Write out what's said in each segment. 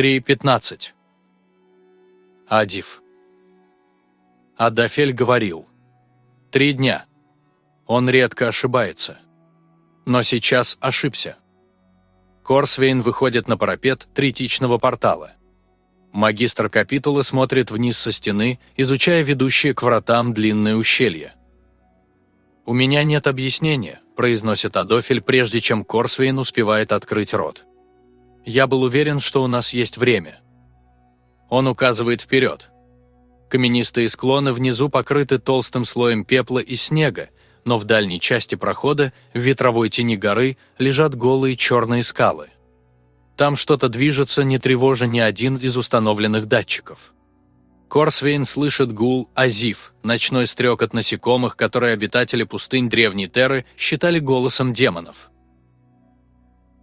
3.15. Адив. Адафель говорил. Три дня. Он редко ошибается. Но сейчас ошибся. Корсвейн выходит на парапет третичного портала. Магистр капитула смотрит вниз со стены, изучая ведущие к вратам длинное ущелье. «У меня нет объяснения», – произносит Адофель, прежде чем Корсвейн успевает открыть рот. «Я был уверен, что у нас есть время». Он указывает вперед. Каменистые склоны внизу покрыты толстым слоем пепла и снега, но в дальней части прохода, в ветровой тени горы, лежат голые черные скалы. Там что-то движется, не тревожа ни один из установленных датчиков. Корсвейн слышит гул азив, ночной стрекот насекомых, которые обитатели пустынь Древней Терры считали голосом демонов.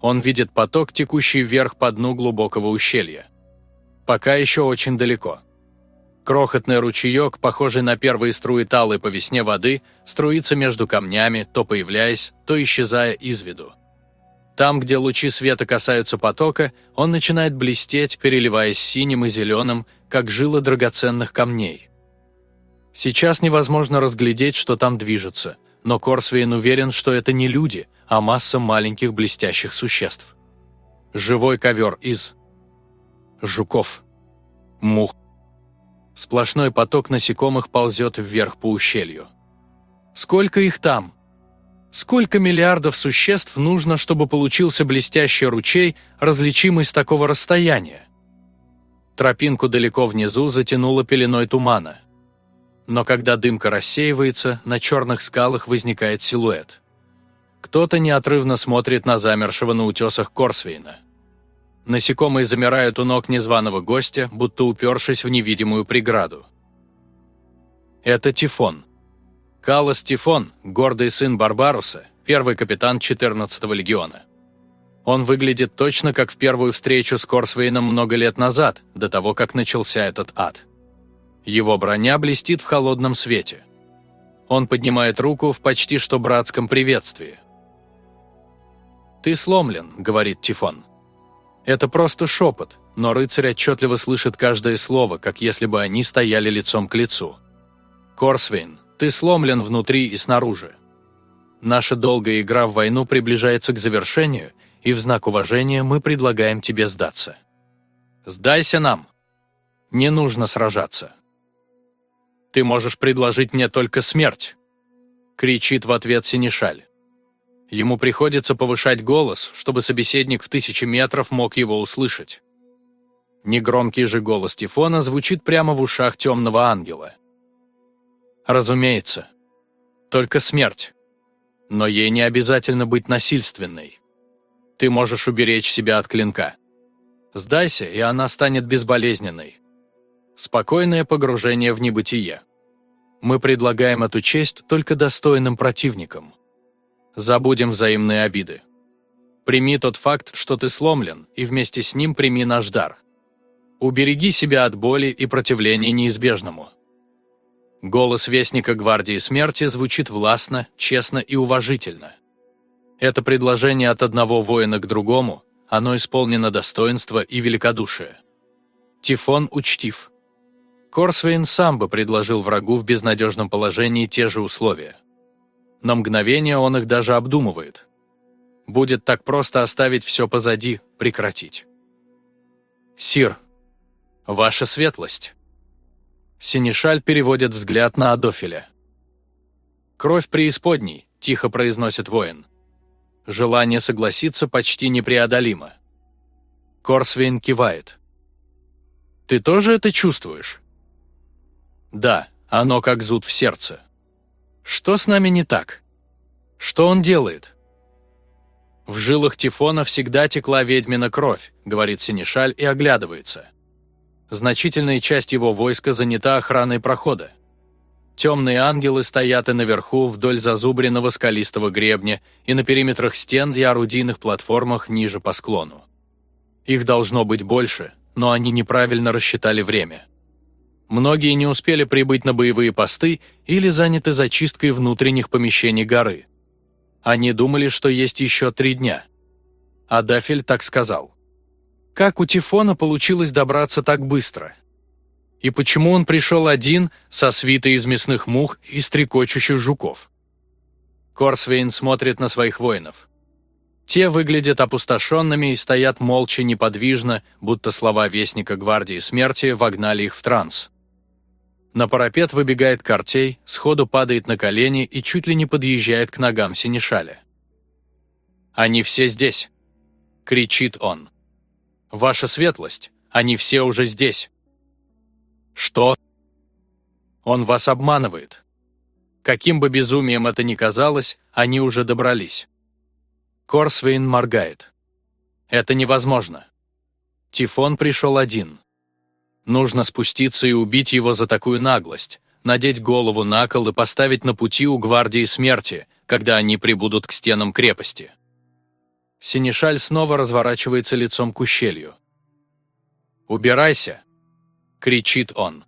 Он видит поток, текущий вверх по дну глубокого ущелья. Пока еще очень далеко. Крохотный ручеек, похожий на первые струи талой по весне воды, струится между камнями, то появляясь, то исчезая из виду. Там, где лучи света касаются потока, он начинает блестеть, переливаясь синим и зеленым, как жилы драгоценных камней. Сейчас невозможно разглядеть, что там движется, но Корсвейн уверен, что это не люди, а масса маленьких блестящих существ. Живой ковер из жуков, мух. Сплошной поток насекомых ползет вверх по ущелью. Сколько их там? Сколько миллиардов существ нужно, чтобы получился блестящий ручей, различимый с такого расстояния? Тропинку далеко внизу затянуло пеленой тумана. Но когда дымка рассеивается, на черных скалах возникает силуэт. Кто-то неотрывно смотрит на замершего на утесах Корсвейна. Насекомые замирают у ног незваного гостя, будто упершись в невидимую преграду. Это Тифон. Калос Тифон, гордый сын Барбаруса, первый капитан 14-го легиона. Он выглядит точно как в первую встречу с Корсвейном много лет назад, до того, как начался этот ад. Его броня блестит в холодном свете. Он поднимает руку в почти что братском приветствии. «Ты сломлен», — говорит Тифон. Это просто шепот, но рыцарь отчетливо слышит каждое слово, как если бы они стояли лицом к лицу. «Корсвейн, ты сломлен внутри и снаружи. Наша долгая игра в войну приближается к завершению, и в знак уважения мы предлагаем тебе сдаться. Сдайся нам. Не нужно сражаться. Ты можешь предложить мне только смерть, кричит в ответ Синишаль. Ему приходится повышать голос, чтобы собеседник в тысячи метров мог его услышать. Негромкий же голос Тифона звучит прямо в ушах темного ангела – Разумеется. Только смерть. Но ей не обязательно быть насильственной. Ты можешь уберечь себя от клинка. Сдайся, и она станет безболезненной. Спокойное погружение в небытие. Мы предлагаем эту честь только достойным противникам. Забудем взаимные обиды. Прими тот факт, что ты сломлен, и вместе с ним прими наш дар. Убереги себя от боли и противления неизбежному. Голос Вестника Гвардии Смерти звучит властно, честно и уважительно. Это предложение от одного воина к другому, оно исполнено достоинства и великодушия. Тифон учтив. Корсвейн сам бы предложил врагу в безнадежном положении те же условия. На мгновение он их даже обдумывает. Будет так просто оставить все позади, прекратить. «Сир, ваша светлость!» Синишаль переводит взгляд на Адофиля. «Кровь преисподней», – тихо произносит воин. Желание согласиться почти непреодолимо. Корсвейн кивает. «Ты тоже это чувствуешь?» «Да, оно как зуд в сердце. Что с нами не так? Что он делает?» «В жилах Тифона всегда текла ведьмина кровь», — говорит Синишаль и оглядывается. Значительная часть его войска занята охраной прохода. Темные ангелы стоят и наверху вдоль зазубренного скалистого гребня и на периметрах стен и орудийных платформах ниже по склону. Их должно быть больше, но они неправильно рассчитали время. Многие не успели прибыть на боевые посты или заняты зачисткой внутренних помещений горы. Они думали, что есть еще три дня. Адафель так сказал. Как у Тифона получилось добраться так быстро? И почему он пришел один, со свитой из мясных мух и стрекочущих жуков? Корсвейн смотрит на своих воинов. Те выглядят опустошенными и стоят молча неподвижно, будто слова Вестника Гвардии Смерти вогнали их в транс. На парапет выбегает Картей, сходу падает на колени и чуть ли не подъезжает к ногам Синишаля. «Они все здесь!» — кричит он. «Ваша светлость, они все уже здесь!» «Что?» «Он вас обманывает!» Каким бы безумием это ни казалось, они уже добрались. Корсвейн моргает. Это невозможно. Тифон пришел один. Нужно спуститься и убить его за такую наглость, надеть голову на кол и поставить на пути у гвардии смерти, когда они прибудут к стенам крепости. Синишаль снова разворачивается лицом к ущелью. «Убирайся!» — кричит он.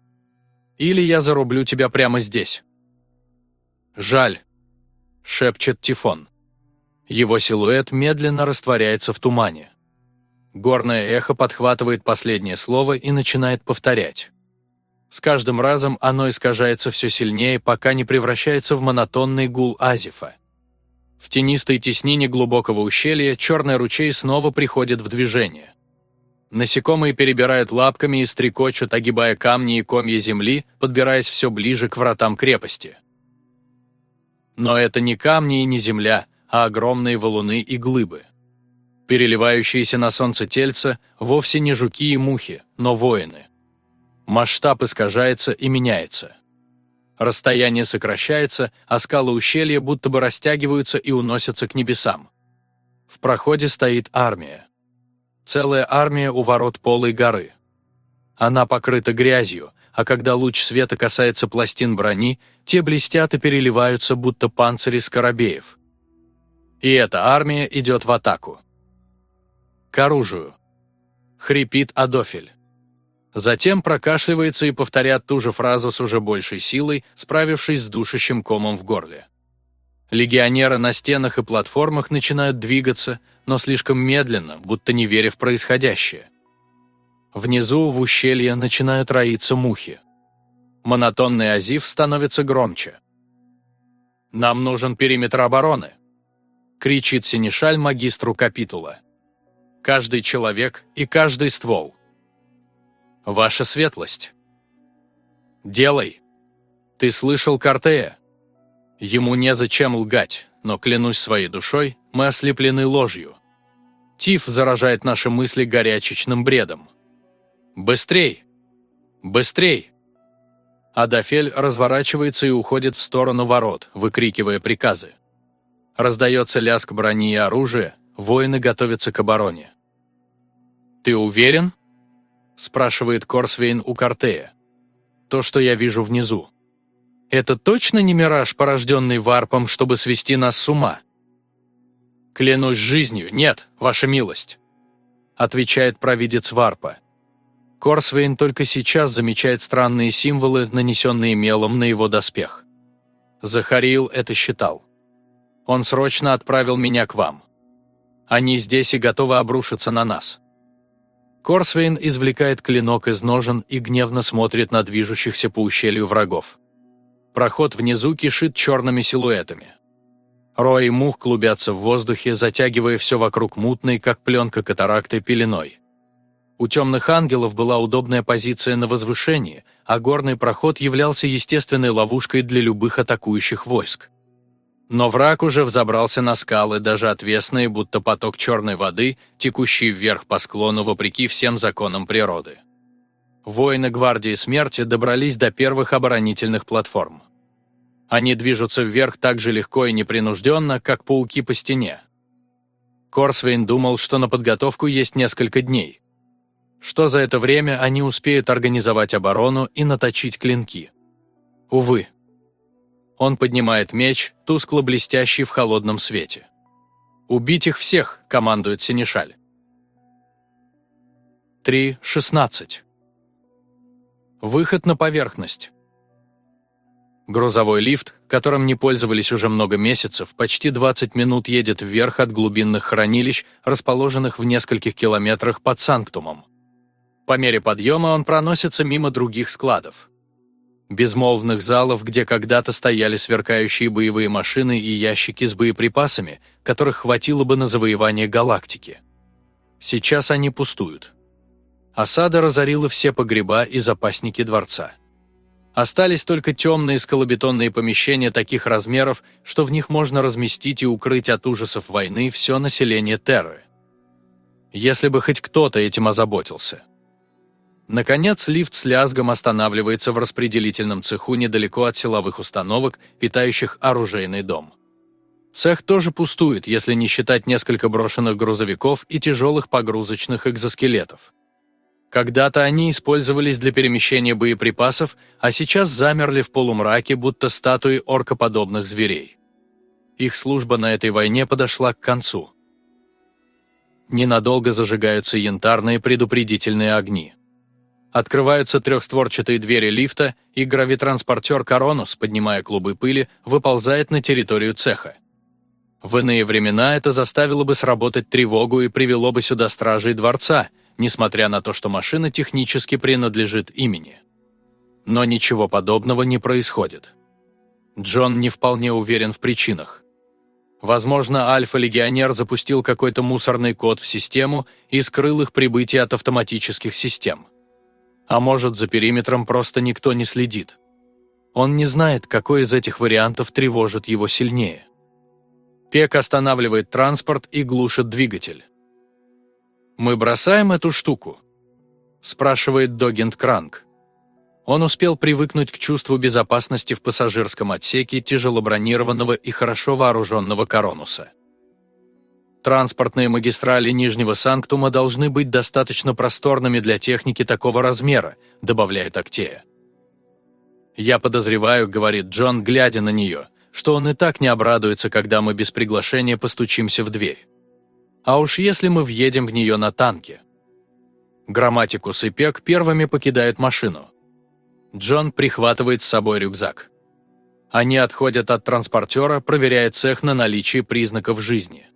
«Или я зарублю тебя прямо здесь». «Жаль», — шепчет Тифон. Его силуэт медленно растворяется в тумане. Горное эхо подхватывает последнее слово и начинает повторять. С каждым разом оно искажается все сильнее, пока не превращается в монотонный гул азифа. В тенистой теснине глубокого ущелья черный ручей снова приходит в движение. Насекомые перебирают лапками и стрекочут, огибая камни и комья земли, подбираясь все ближе к вратам крепости. Но это не камни и не земля, а огромные валуны и глыбы. Переливающиеся на солнце тельца вовсе не жуки и мухи, но воины. Масштаб искажается и меняется. Расстояние сокращается, а скалы ущелья будто бы растягиваются и уносятся к небесам. В проходе стоит армия. Целая армия у ворот полой горы. Она покрыта грязью, а когда луч света касается пластин брони, те блестят и переливаются, будто панцири скоробеев. И эта армия идет в атаку. К оружию. Хрипит Адофель. Затем прокашливается и повторяет ту же фразу с уже большей силой, справившись с душащим комом в горле. Легионеры на стенах и платформах начинают двигаться, но слишком медленно, будто не веря в происходящее. Внизу, в ущелье, начинают роиться мухи. Монотонный азив становится громче. «Нам нужен периметр обороны», кричит Синишаль магистру капитула. Каждый человек и каждый ствол. Ваша светлость. Делай. Ты слышал Картея? Ему незачем лгать, но, клянусь своей душой, мы ослеплены ложью. Тиф заражает наши мысли горячечным бредом. Быстрей! Быстрей! Адафель разворачивается и уходит в сторону ворот, выкрикивая приказы. Раздается лязг брони и оружия, воины готовятся к обороне. «Ты уверен?» – спрашивает Корсвейн у Картея. «То, что я вижу внизу. Это точно не мираж, порожденный варпом, чтобы свести нас с ума?» «Клянусь жизнью, нет, ваша милость», – отвечает провидец варпа. Корсвейн только сейчас замечает странные символы, нанесенные мелом на его доспех. Захарил это считал. Он срочно отправил меня к вам. Они здесь и готовы обрушиться на нас». Корсвейн извлекает клинок из ножен и гневно смотрит на движущихся по ущелью врагов. Проход внизу кишит черными силуэтами. Рои мух клубятся в воздухе, затягивая все вокруг мутной, как пленка катаракты, пеленой. У темных ангелов была удобная позиция на возвышении, а горный проход являлся естественной ловушкой для любых атакующих войск. Но враг уже взобрался на скалы, даже отвесные, будто поток черной воды, текущий вверх по склону вопреки всем законам природы. Воины Гвардии Смерти добрались до первых оборонительных платформ. Они движутся вверх так же легко и непринужденно, как пауки по стене. Корсвейн думал, что на подготовку есть несколько дней. Что за это время они успеют организовать оборону и наточить клинки. Увы. Он поднимает меч, тускло блестящий в холодном свете. «Убить их всех!» – командует Синишаль. 3.16. Выход на поверхность. Грузовой лифт, которым не пользовались уже много месяцев, почти 20 минут едет вверх от глубинных хранилищ, расположенных в нескольких километрах под Санктумом. По мере подъема он проносится мимо других складов. Безмолвных залов, где когда-то стояли сверкающие боевые машины и ящики с боеприпасами, которых хватило бы на завоевание галактики. Сейчас они пустуют. Осада разорила все погреба и запасники дворца. Остались только темные скалобетонные помещения таких размеров, что в них можно разместить и укрыть от ужасов войны все население Терры. Если бы хоть кто-то этим озаботился. Наконец, лифт с лязгом останавливается в распределительном цеху недалеко от силовых установок, питающих оружейный дом. Цех тоже пустует, если не считать несколько брошенных грузовиков и тяжелых погрузочных экзоскелетов. Когда-то они использовались для перемещения боеприпасов, а сейчас замерли в полумраке, будто статуи оркоподобных зверей. Их служба на этой войне подошла к концу. Ненадолго зажигаются янтарные предупредительные огни. Открываются трехстворчатые двери лифта, и гравитранспортер «Коронус», поднимая клубы пыли, выползает на территорию цеха. В иные времена это заставило бы сработать тревогу и привело бы сюда стражей дворца – несмотря на то, что машина технически принадлежит имени. Но ничего подобного не происходит. Джон не вполне уверен в причинах. Возможно, Альфа-легионер запустил какой-то мусорный код в систему и скрыл их прибытие от автоматических систем. А может, за периметром просто никто не следит. Он не знает, какой из этих вариантов тревожит его сильнее. Пек останавливает транспорт и глушит двигатель. «Мы бросаем эту штуку?» – спрашивает Догент Кранк. Он успел привыкнуть к чувству безопасности в пассажирском отсеке тяжелобронированного и хорошо вооруженного Коронуса. Транспортные магистрали Нижнего Санктума должны быть достаточно просторными для техники такого размера, добавляет Актея. «Я подозреваю», — говорит Джон, глядя на нее, что он и так не обрадуется, когда мы без приглашения постучимся в дверь. А уж если мы въедем в нее на танке. Грамматикус и Пек первыми покидают машину. Джон прихватывает с собой рюкзак. Они отходят от транспортера, проверяя цех на наличие признаков жизни.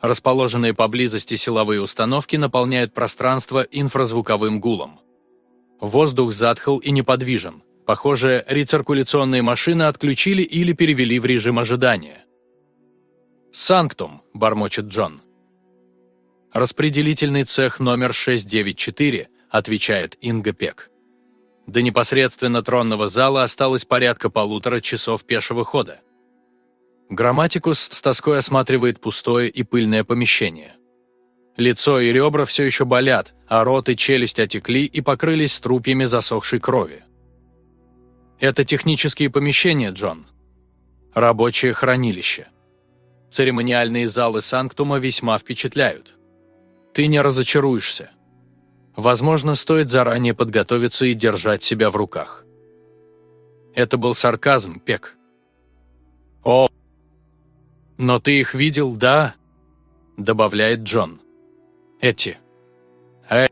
Расположенные поблизости силовые установки наполняют пространство инфразвуковым гулом. Воздух затхл и неподвижен. Похоже, рециркуляционные машины отключили или перевели в режим ожидания. «Санктум», – бормочет Джон. «Распределительный цех номер 694», – отвечает Инга Пек. До непосредственно тронного зала осталось порядка полутора часов пешего хода. Грамматикус с тоской осматривает пустое и пыльное помещение. Лицо и ребра все еще болят, а рот и челюсть отекли и покрылись струпьями засохшей крови. Это технические помещения, Джон. Рабочее хранилище. Церемониальные залы Санктума весьма впечатляют ты не разочаруешься. Возможно, стоит заранее подготовиться и держать себя в руках. Это был сарказм, Пек. О! Но ты их видел, да? Добавляет Джон. Эти. Э,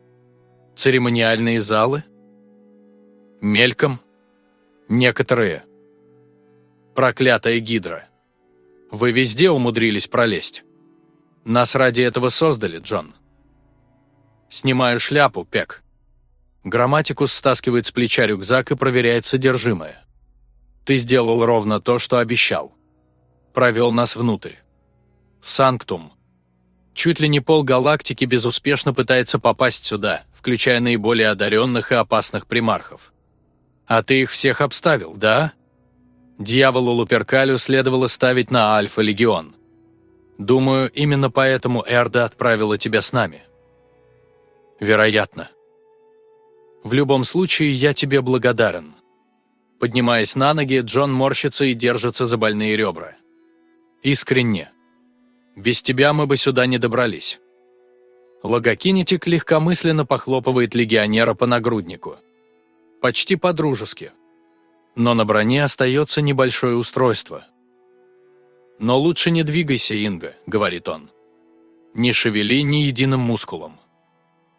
церемониальные залы? Мельком? Некоторые. Проклятая гидра. Вы везде умудрились пролезть. Нас ради этого создали, Джон. Снимаю шляпу, Пек. Грамматикус стаскивает с плеча рюкзак и проверяет содержимое. Ты сделал ровно то, что обещал. Провел нас внутрь. В Санктум. Чуть ли не пол галактики безуспешно пытается попасть сюда, включая наиболее одаренных и опасных примархов. А ты их всех обставил, да? Дьяволу Луперкалю следовало ставить на Альфа-Легион. Думаю, именно поэтому Эрда отправила тебя с нами. Вероятно. В любом случае, я тебе благодарен. Поднимаясь на ноги, Джон морщится и держится за больные ребра. Искренне. Без тебя мы бы сюда не добрались. Логокинетик легкомысленно похлопывает легионера по нагруднику. Почти по-дружески. Но на броне остается небольшое устройство. «Но лучше не двигайся, Инга», — говорит он. «Не шевели ни единым мускулом».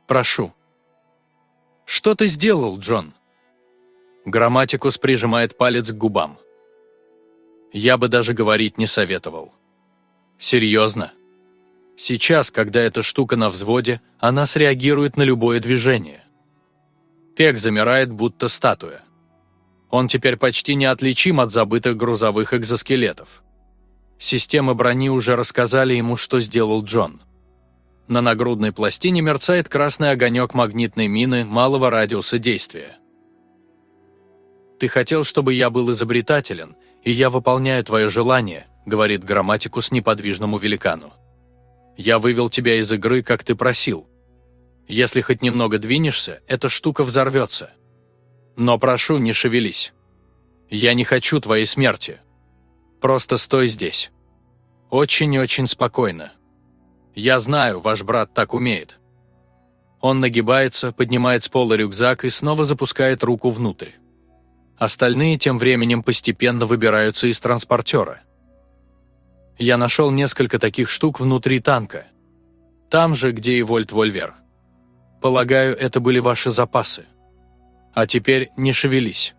Прошу». «Что ты сделал, Джон?» Грамматикус прижимает палец к губам. Я бы даже говорить не советовал. Серьезно? Сейчас, когда эта штука на взводе, она среагирует на любое движение. Пек замирает, будто статуя. Он теперь почти неотличим от забытых грузовых экзоскелетов. Системы брони уже рассказали ему, что сделал Джон. На нагрудной пластине мерцает красный огонек магнитной мины малого радиуса действия. «Ты хотел, чтобы я был изобретателен, и я выполняю твое желание», говорит грамматикус неподвижному великану. «Я вывел тебя из игры, как ты просил. Если хоть немного двинешься, эта штука взорвется. Но прошу, не шевелись. Я не хочу твоей смерти. Просто стой здесь. Очень-очень спокойно. Я знаю, ваш брат так умеет». Он нагибается, поднимает с пола рюкзак и снова запускает руку внутрь. Остальные тем временем постепенно выбираются из транспортера. Я нашел несколько таких штук внутри танка. Там же, где и Вольт-Вольвер. Полагаю, это были ваши запасы. А теперь не шевелись.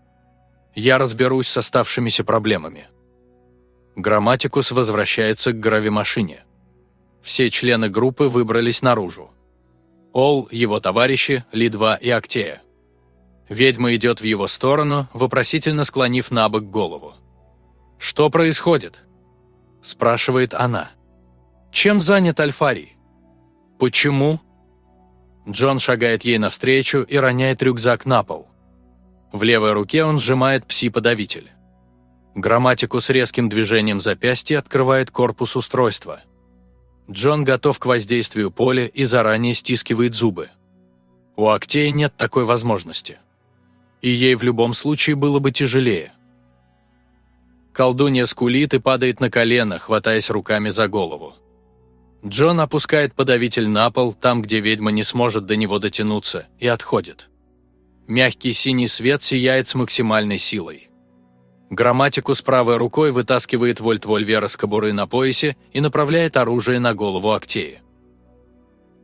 Я разберусь с оставшимися проблемами. Грамматикус возвращается к гравимашине. Все члены группы выбрались наружу. Ол, его товарищи, Ли-2 и Актея. Ведьма идет в его сторону, вопросительно склонив на бок голову. «Что происходит?» – спрашивает она. «Чем занят Альфарий?» «Почему?» Джон шагает ей навстречу и роняет рюкзак на пол. В левой руке он сжимает пси-подавитель. Грамматику с резким движением запястья открывает корпус устройства. Джон готов к воздействию поля и заранее стискивает зубы. У Актея нет такой возможности и ей в любом случае было бы тяжелее. Колдунья скулит и падает на колено, хватаясь руками за голову. Джон опускает подавитель на пол, там, где ведьма не сможет до него дотянуться, и отходит. Мягкий синий свет сияет с максимальной силой. Грамматику с правой рукой вытаскивает вольт Вольвера с кобуры на поясе и направляет оружие на голову Актеи.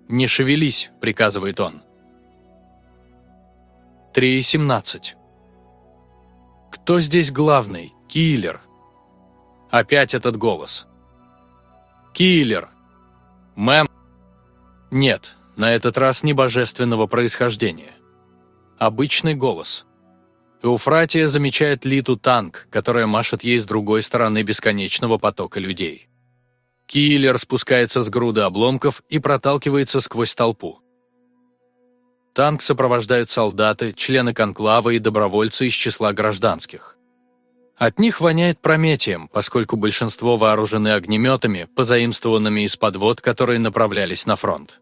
«Не шевелись», — приказывает он. 3.17. Кто здесь главный? Киллер. Опять этот голос. Киллер. Мэм. Нет, на этот раз не божественного происхождения. Обычный голос. Эуфратия замечает Литу танк, которая машет ей с другой стороны бесконечного потока людей. Киллер спускается с груды обломков и проталкивается сквозь толпу. Танк сопровождают солдаты, члены конклава и добровольцы из числа гражданских. От них воняет прометием, поскольку большинство вооружены огнеметами, позаимствованными из подвод, которые направлялись на фронт.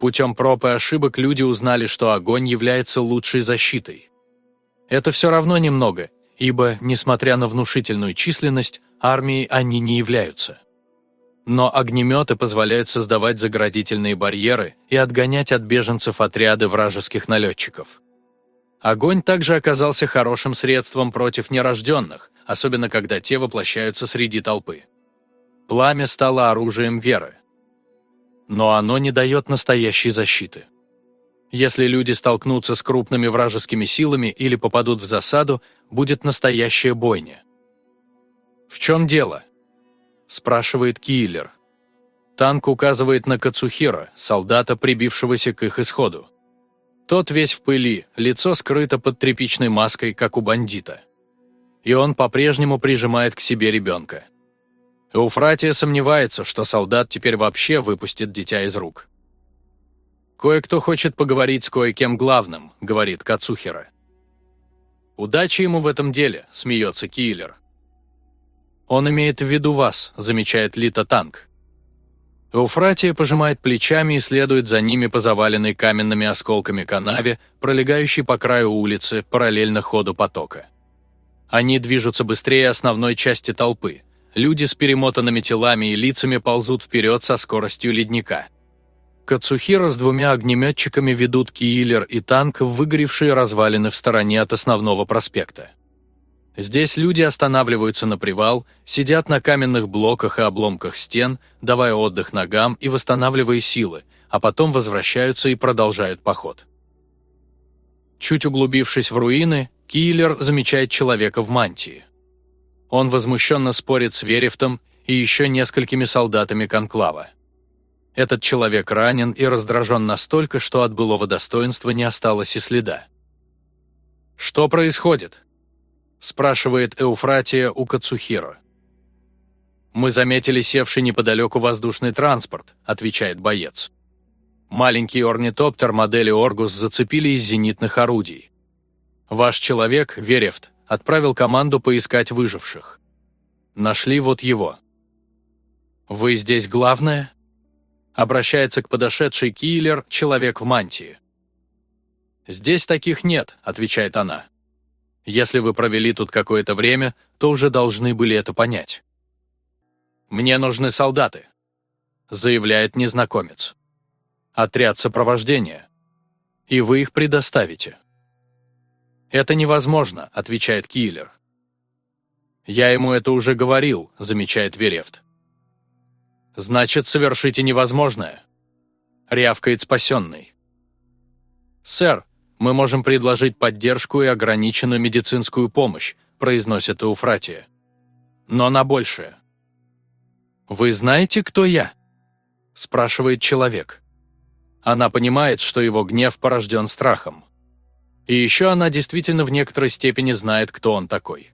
Путем проб и ошибок люди узнали, что огонь является лучшей защитой. Это все равно немного, ибо, несмотря на внушительную численность, армией они не являются. Но огнеметы позволяют создавать заградительные барьеры и отгонять от беженцев отряды вражеских налетчиков. Огонь также оказался хорошим средством против нерожденных, особенно когда те воплощаются среди толпы. Пламя стало оружием веры. Но оно не дает настоящей защиты. Если люди столкнутся с крупными вражескими силами или попадут в засаду, будет настоящая бойня. В чем дело? Спрашивает киллер. Танк указывает на Кацухира, солдата, прибившегося к их исходу. Тот весь в пыли, лицо скрыто под тряпичной маской, как у бандита. И он по-прежнему прижимает к себе ребенка. Эуфратия сомневается, что солдат теперь вообще выпустит дитя из рук. «Кое-кто хочет поговорить с кое-кем главным», — говорит Кацухира. «Удачи ему в этом деле», — смеется киллер. «Он имеет в виду вас», – замечает Лита Танк. Эуфратия пожимает плечами и следует за ними по заваленной каменными осколками канаве, пролегающей по краю улицы, параллельно ходу потока. Они движутся быстрее основной части толпы. Люди с перемотанными телами и лицами ползут вперед со скоростью ледника. Кацухира с двумя огнеметчиками ведут Киилер и танк выгоревшие развалины в стороне от основного проспекта. Здесь люди останавливаются на привал, сидят на каменных блоках и обломках стен, давая отдых ногам и восстанавливая силы, а потом возвращаются и продолжают поход. Чуть углубившись в руины, Киллер замечает человека в мантии. Он возмущенно спорит с Верефтом и еще несколькими солдатами Конклава. Этот человек ранен и раздражен настолько, что от былого достоинства не осталось и следа. «Что происходит?» – спрашивает Эуфратия у Кацухиро. «Мы заметили севший неподалеку воздушный транспорт», – отвечает боец. Маленький орнитоптер модели «Оргус» зацепили из зенитных орудий. Ваш человек, Верефт, отправил команду поискать выживших. Нашли вот его. «Вы здесь главное?» Обращается к подошедшей киллер человек в мантии. «Здесь таких нет», — отвечает она. «Если вы провели тут какое-то время, то уже должны были это понять». «Мне нужны солдаты», — заявляет незнакомец. «Отряд сопровождения. И вы их предоставите». «Это невозможно», — отвечает киллер. «Я ему это уже говорил», — замечает Верефт. «Значит, совершите невозможное», — рявкает спасенный. «Сэр, мы можем предложить поддержку и ограниченную медицинскую помощь», — произносит Эуфратия. «Но на большее». «Вы знаете, кто я?» — спрашивает человек. Она понимает, что его гнев порожден страхом. И еще она действительно в некоторой степени знает, кто он такой.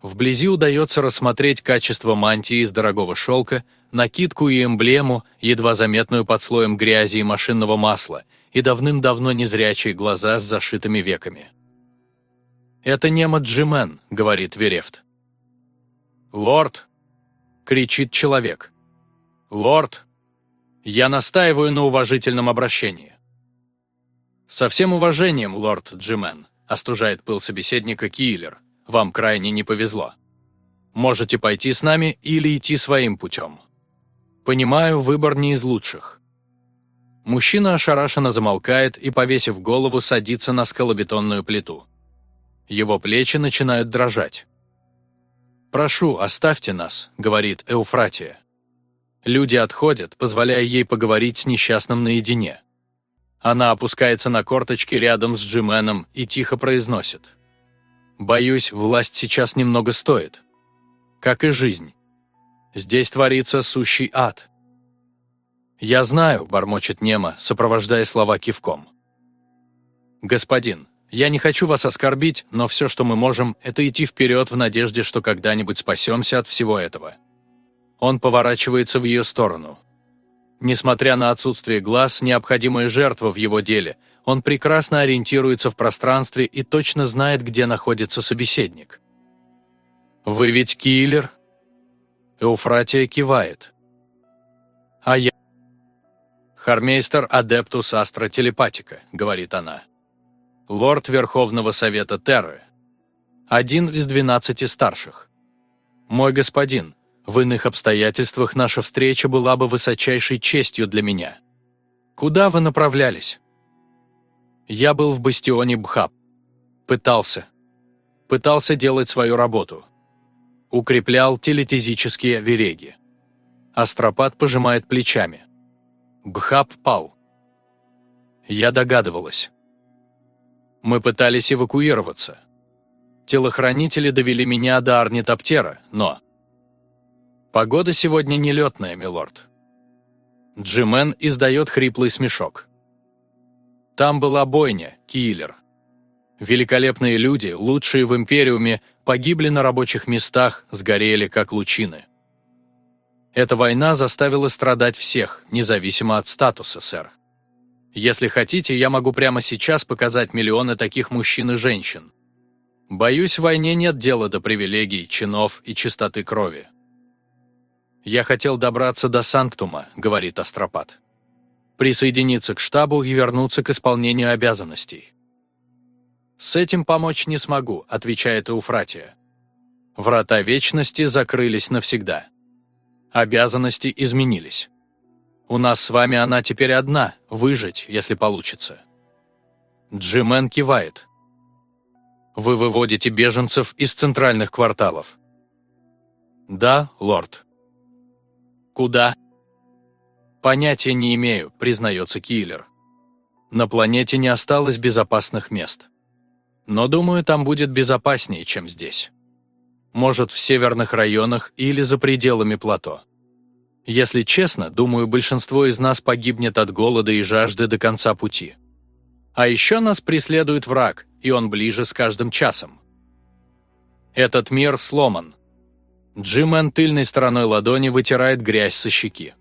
Вблизи удается рассмотреть качество мантии из дорогого шелка, накидку и эмблему, едва заметную под слоем грязи и машинного масла, и давным-давно незрячие глаза с зашитыми веками. «Это Нема Джимен», — говорит Верефт. «Лорд!» — кричит человек. «Лорд!» Я настаиваю на уважительном обращении. «Со всем уважением, лорд Джимен», – остужает пыл собеседника Киллер. «Вам крайне не повезло. Можете пойти с нами или идти своим путем. Понимаю, выбор не из лучших». Мужчина ошарашенно замолкает и, повесив голову, садится на скалобетонную плиту. Его плечи начинают дрожать. «Прошу, оставьте нас», — говорит Эуфратия. Люди отходят, позволяя ей поговорить с несчастным наедине. Она опускается на корточки рядом с Джименом и тихо произносит. «Боюсь, власть сейчас немного стоит. Как и жизнь. Здесь творится сущий ад». «Я знаю», – бормочет Нема, сопровождая слова кивком. «Господин, я не хочу вас оскорбить, но все, что мы можем, это идти вперед в надежде, что когда-нибудь спасемся от всего этого». Он поворачивается в ее сторону. Несмотря на отсутствие глаз, необходимая жертва в его деле, он прекрасно ориентируется в пространстве и точно знает, где находится собеседник. «Вы ведь киллер?» Эуфратия кивает. «А я...» «Хормейстер Адептус Астра Телепатика», — говорит она. «Лорд Верховного Совета Терры. Один из двенадцати старших. Мой господин, в иных обстоятельствах наша встреча была бы высочайшей честью для меня. Куда вы направлялись? Я был в бастионе Бхаб. Пытался. Пытался делать свою работу. Укреплял телетезические обереги. Астропат пожимает плечами. Бхаб пал. Я догадывалась. Мы пытались эвакуироваться. Телохранители довели меня до Арнитоптера, но... «Погода сегодня нелетная, милорд». Джимен издает хриплый смешок. «Там была бойня, киллер. Великолепные люди, лучшие в Империуме, погибли на рабочих местах, сгорели как лучины. Эта война заставила страдать всех, независимо от статуса, сэр. Если хотите, я могу прямо сейчас показать миллионы таких мужчин и женщин. Боюсь, в войне нет дела до привилегий, чинов и чистоты крови. «Я хотел добраться до Санктума», — говорит Астропат. «Присоединиться к штабу и вернуться к исполнению обязанностей». «С этим помочь не смогу», — отвечает Эуфратия. «Врата Вечности закрылись навсегда. Обязанности изменились. У нас с вами она теперь одна, выжить, если получится». Джимен кивает. «Вы выводите беженцев из центральных кварталов». «Да, лорд». Куда? Понятия не имею, признается киллер. На планете не осталось безопасных мест. Но думаю, там будет безопаснее, чем здесь. Может, в северных районах или за пределами плато. Если честно, думаю, большинство из нас погибнет от голода и жажды до конца пути. А еще нас преследует враг, и он ближе с каждым часом. Этот мир сломан. Джимен тыльной стороной ладони вытирает грязь со щеки.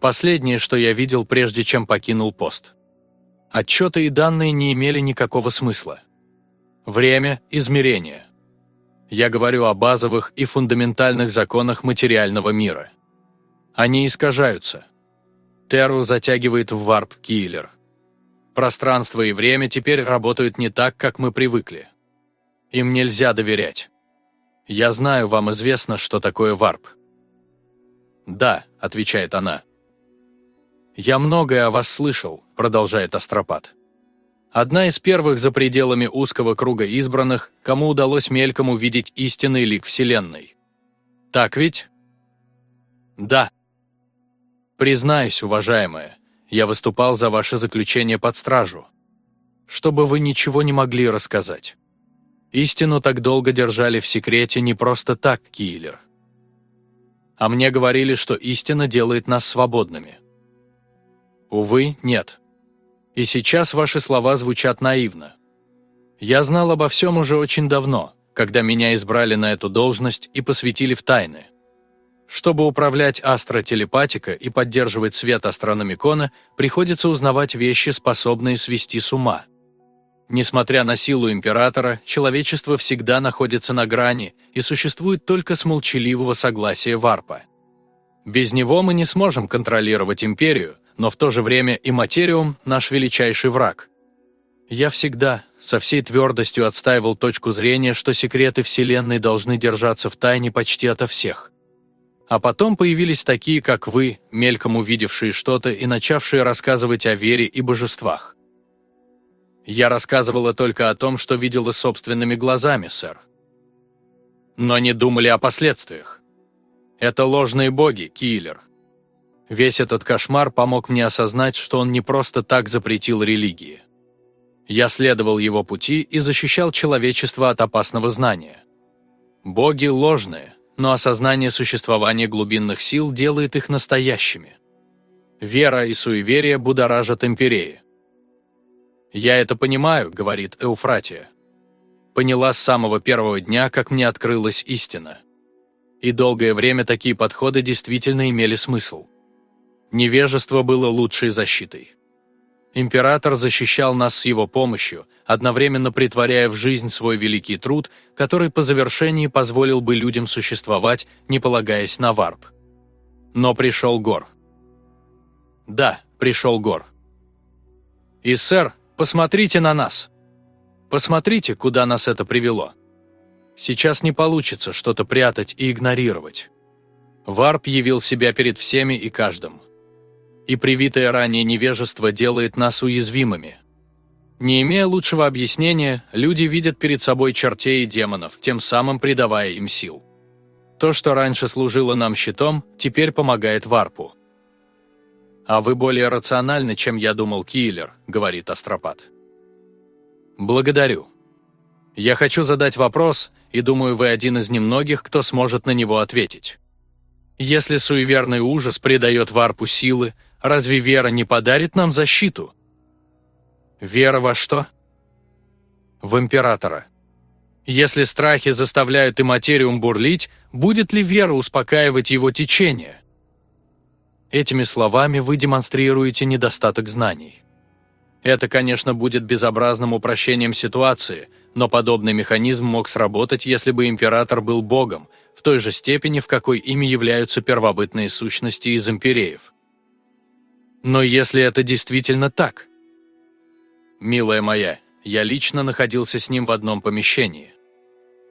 Последнее, что я видел, прежде чем покинул пост. Отчеты и данные не имели никакого смысла. Время – измерение. Я говорю о базовых и фундаментальных законах материального мира. Они искажаются. Терру затягивает в варп, Киилер. Пространство и время теперь работают не так, как мы привыкли. Им нельзя доверять. Я знаю, вам известно, что такое варп. «Да», — отвечает она. «Я многое о вас слышал», — продолжает Астропат. Одна из первых за пределами узкого круга избранных, кому удалось мельком увидеть истинный лик Вселенной. Так ведь? Да. Признаюсь, уважаемая, я выступал за ваше заключение под стражу. Чтобы вы ничего не могли рассказать. Истину так долго держали в секрете не просто так, Киллер. А мне говорили, что истина делает нас свободными. Увы, нет. И сейчас ваши слова звучат наивно. Я знал обо всем уже очень давно, когда меня избрали на эту должность и посвятили в тайны. Чтобы управлять астротелепатика и поддерживать свет астрономикона, приходится узнавать вещи, способные свести с ума. Несмотря на силу императора, человечество всегда находится на грани и существует только с молчаливого согласия Варпа. Без него мы не сможем контролировать империю, но в то же время и материум – наш величайший враг. Я всегда, со всей твердостью отстаивал точку зрения, что секреты Вселенной должны держаться в тайне почти ото всех. А потом появились такие, как вы, мельком увидевшие что-то и начавшие рассказывать о вере и божествах. Я рассказывала только о том, что видела собственными глазами, сэр. Но не думали о последствиях. Это ложные боги, киллер. Весь этот кошмар помог мне осознать, что он не просто так запретил религии. Я следовал его пути и защищал человечество от опасного знания. Боги ложные, но осознание существования глубинных сил делает их настоящими. Вера и суеверие будоражат империи. «Я это понимаю», — говорит Эуфратия. «Поняла с самого первого дня, как мне открылась истина. И долгое время такие подходы действительно имели смысл. Невежество было лучшей защитой. Император защищал нас с его помощью, одновременно притворяя в жизнь свой великий труд, который по завершении позволил бы людям существовать, не полагаясь на варп. Но пришел Гор. Да, пришел Гор. И, сэр, посмотрите на нас. Посмотрите, куда нас это привело. Сейчас не получится что-то прятать и игнорировать. Варп явил себя перед всеми и каждым и привитое ранее невежество делает нас уязвимыми. Не имея лучшего объяснения, люди видят перед собой чертей и демонов, тем самым придавая им сил. То, что раньше служило нам щитом, теперь помогает варпу. «А вы более рациональны, чем я думал, Киллер», — говорит Астропат. «Благодарю. Я хочу задать вопрос, и думаю, вы один из немногих, кто сможет на него ответить. Если суеверный ужас придает варпу силы, Разве вера не подарит нам защиту? Вера во что? В императора. Если страхи заставляют и материум бурлить, будет ли вера успокаивать его течение? Этими словами вы демонстрируете недостаток знаний. Это, конечно, будет безобразным упрощением ситуации, но подобный механизм мог сработать, если бы император был богом, в той же степени, в какой ими являются первобытные сущности из империев. Но если это действительно так? Милая моя, я лично находился с ним в одном помещении.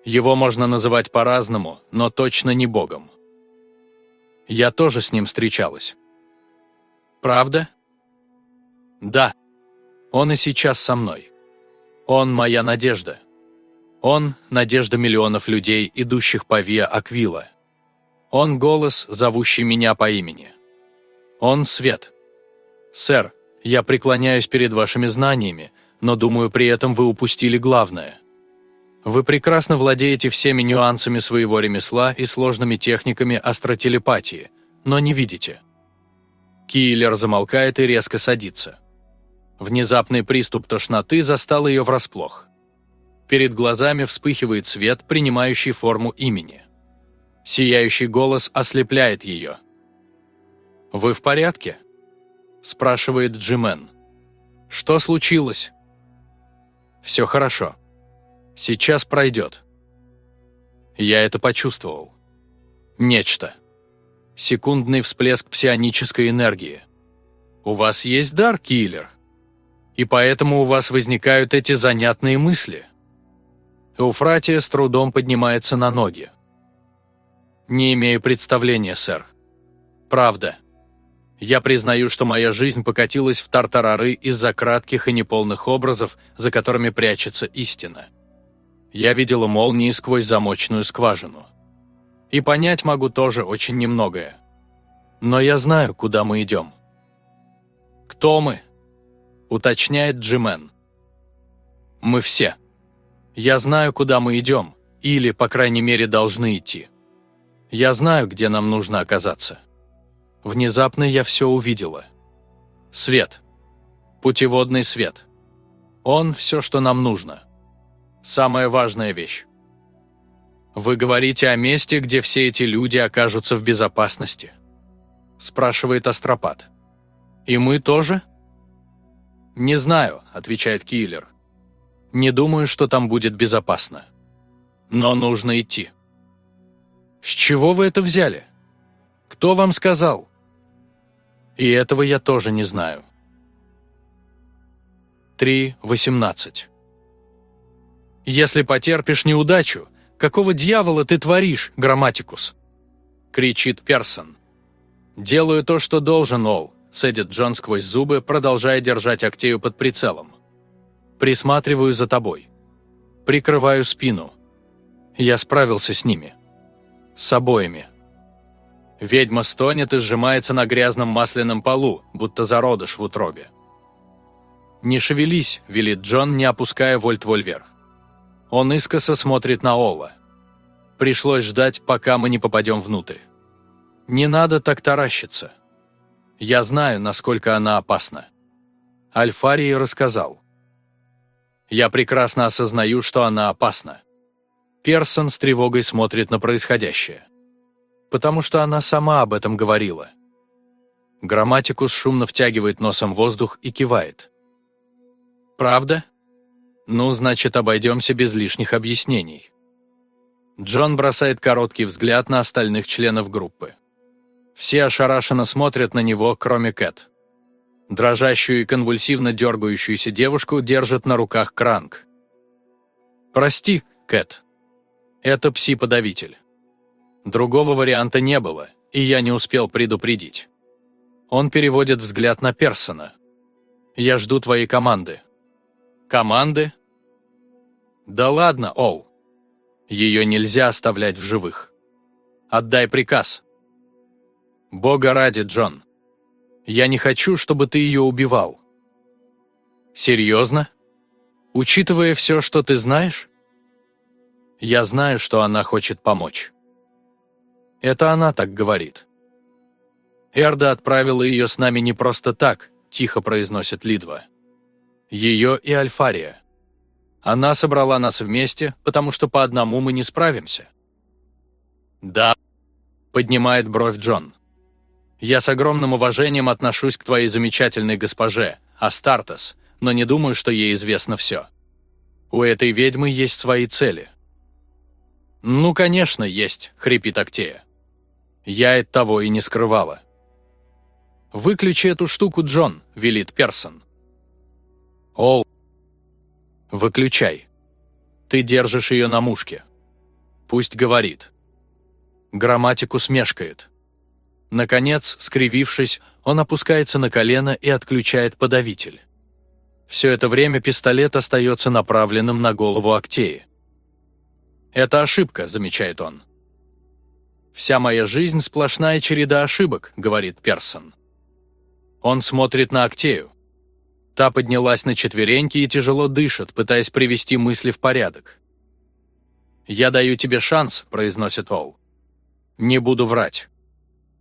Его можно называть по-разному, но точно не Богом. Я тоже с ним встречалась. Правда? Да. Он и сейчас со мной. Он моя надежда. Он – надежда миллионов людей, идущих по Виа Аквила. Он – голос, зовущий меня по имени. Он – свет. «Сэр, я преклоняюсь перед вашими знаниями, но думаю, при этом вы упустили главное. Вы прекрасно владеете всеми нюансами своего ремесла и сложными техниками астротелепатии, но не видите. Киллер замолкает и резко садится. Внезапный приступ тошноты застал ее врасплох. Перед глазами вспыхивает свет, принимающий форму имени. Сияющий голос ослепляет ее. «Вы в порядке?» – спрашивает Джимен. «Что случилось?» «Все хорошо. Сейчас пройдет». Я это почувствовал. Нечто. Секундный всплеск псионической энергии. «У вас есть дар, киллер?» и поэтому у вас возникают эти занятные мысли. Эуфратия с трудом поднимается на ноги. Не имею представления, сэр. Правда. Я признаю, что моя жизнь покатилась в тартарары из-за кратких и неполных образов, за которыми прячется истина. Я видела молнии сквозь замочную скважину. И понять могу тоже очень немногое. Но я знаю, куда мы идем. Кто мы? уточняет Джимен. «Мы все. Я знаю, куда мы идем, или, по крайней мере, должны идти. Я знаю, где нам нужно оказаться. Внезапно я все увидела. Свет. Путеводный свет. Он – все, что нам нужно. Самая важная вещь. Вы говорите о месте, где все эти люди окажутся в безопасности?» спрашивает Астропат. «И мы тоже?» «Не знаю», – отвечает киллер. «Не думаю, что там будет безопасно. Но нужно идти». «С чего вы это взяли? Кто вам сказал?» «И этого я тоже не знаю». 3.18 «Если потерпишь неудачу, какого дьявола ты творишь, Грамматикус?» – кричит Персон. «Делаю то, что должен, Ол цедит Джон сквозь зубы, продолжая держать Актею под прицелом. «Присматриваю за тобой. Прикрываю спину. Я справился с ними. С обоими». Ведьма стонет и сжимается на грязном масляном полу, будто зародыш в утробе. «Не шевелись», – велит Джон, не опуская вольт-вольвер. Он искоса смотрит на Ола. Пришлось ждать, пока мы не попадем внутрь. Не надо так таращиться. Я знаю, насколько она опасна. Альфарий рассказал. Я прекрасно осознаю, что она опасна. Персон с тревогой смотрит на происходящее. Потому что она сама об этом говорила. Грамматикус шумно втягивает носом воздух и кивает. «Правда? Ну, значит, обойдемся без лишних объяснений». Джон бросает короткий взгляд на остальных членов группы. Все ошарашенно смотрят на него, кроме Кэт. Дрожащую и конвульсивно дергающуюся девушку держит на руках Кранк. «Прости, Кэт. Это пси-подавитель. Другого варианта не было, и я не успел предупредить». Он переводит взгляд на Персона. «Я жду твоей команды». «Команды?» «Да ладно, Ол. Ее нельзя оставлять в живых. Отдай приказ». Бога ради, Джон. Я не хочу, чтобы ты ее убивал. Серьезно? Учитывая все, что ты знаешь? Я знаю, что она хочет помочь. Это она так говорит. Эрда отправила ее с нами не просто так, тихо произносит Лидва. Ее и Альфария. Она собрала нас вместе, потому что по одному мы не справимся. Да, поднимает бровь Джон. Я с огромным уважением отношусь к твоей замечательной госпоже, Астартес, но не думаю, что ей известно все. У этой ведьмы есть свои цели». «Ну, конечно, есть», — хрипит Актея. «Я от того и не скрывала». «Выключи эту штуку, Джон», — велит Персон. «Ол». «Выключай. Ты держишь ее на мушке. Пусть говорит». Грамматику смешкает. Наконец, скривившись, он опускается на колено и отключает подавитель. Все это время пистолет остается направленным на голову Актеи. «Это ошибка», — замечает он. «Вся моя жизнь — сплошная череда ошибок», — говорит Персон. Он смотрит на Актею. Та поднялась на четвереньки и тяжело дышит, пытаясь привести мысли в порядок. «Я даю тебе шанс», — произносит Ол. «Не буду врать.